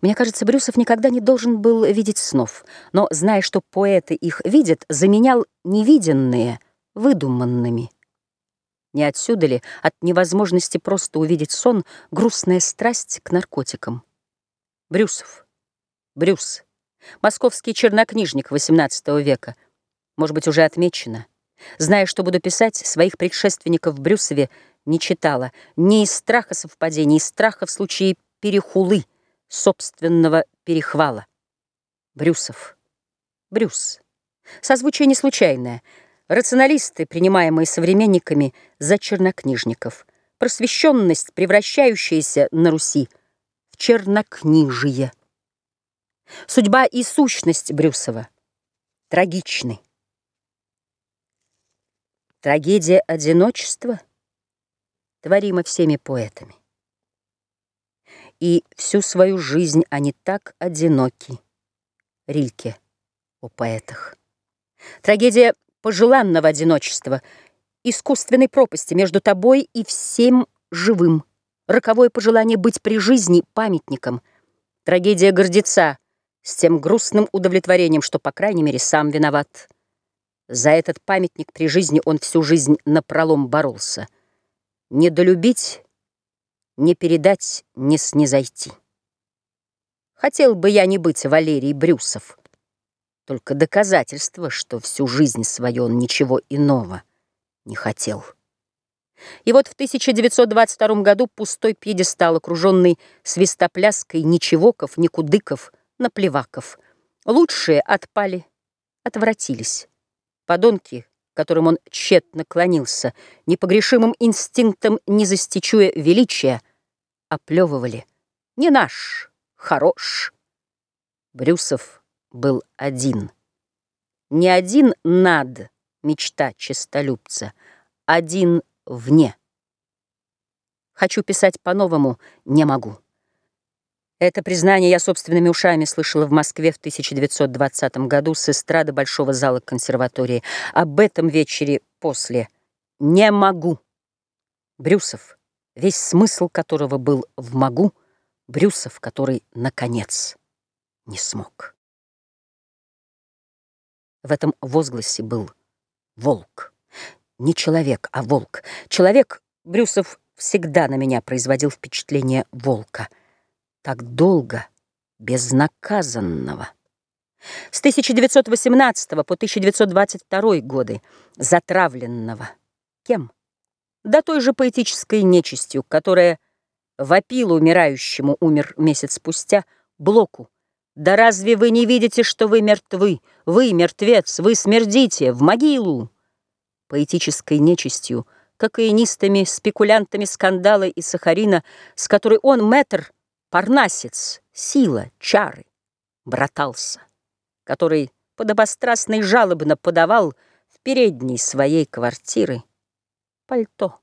Мне кажется, Брюсов никогда не должен был видеть снов, но, зная, что поэты их видят, заменял невиденные выдуманными. Не отсюда ли, от невозможности просто увидеть сон, грустная страсть к наркотикам? Брюсов. Брюс. Московский чернокнижник XVIII века. Может быть, уже отмечено. Зная, что буду писать, своих предшественников в Брюсове не читала. Не из страха совпадений, из страха в случае перехулы, собственного перехвала. Брюсов. Брюс. Созвучие не случайное. Рационалисты, принимаемые современниками за чернокнижников. Просвещенность, превращающаяся на Руси в чернокнижие. Судьба и сущность Брюсова трагичны. Трагедия одиночества творима всеми поэтами и всю свою жизнь они так одиноки. Рильке о поэтах. Трагедия пожеланного одиночества, искусственной пропасти между тобой и всем живым, роковое пожелание быть при жизни памятником, трагедия гордеца с тем грустным удовлетворением, что, по крайней мере, сам виноват. За этот памятник при жизни он всю жизнь напролом боролся. Недолюбить не передать, не снизойти. Хотел бы я не быть Валерий Брюсов, только доказательство, что всю жизнь свою он ничего иного не хотел. И вот в 1922 году пустой пьедестал, окруженный свистопляской ничегоков, никудыков, наплеваков. Лучшие отпали, отвратились. Подонки, которым он тщетно клонился, непогрешимым инстинктом не застичуя величия, оплевывали. Не наш, хорош. Брюсов был один. Не один над, мечта честолюбца, один вне. Хочу писать по-новому, не могу. Это признание я собственными ушами слышала в Москве в 1920 году с эстрады Большого зала консерватории. Об этом вечере после. Не могу. Брюсов весь смысл которого был в могу Брюсов, который, наконец, не смог. В этом возгласе был волк. Не человек, а волк. Человек, Брюсов, всегда на меня производил впечатление волка. Так долго, безнаказанного. С 1918 по 1922 годы затравленного. Кем? Да той же поэтической нечистью, которая вопила умирающему, умер месяц спустя, Блоку. «Да разве вы не видите, что вы мертвы? Вы, мертвец, вы смердите в могилу!» Поэтической нечистью, кокаинистами, спекулянтами скандала и сахарина, с которой он, мэтр, парнасец, сила, чары, братался, который подобострастно и жалобно подавал в передней своей квартиры 빨리 또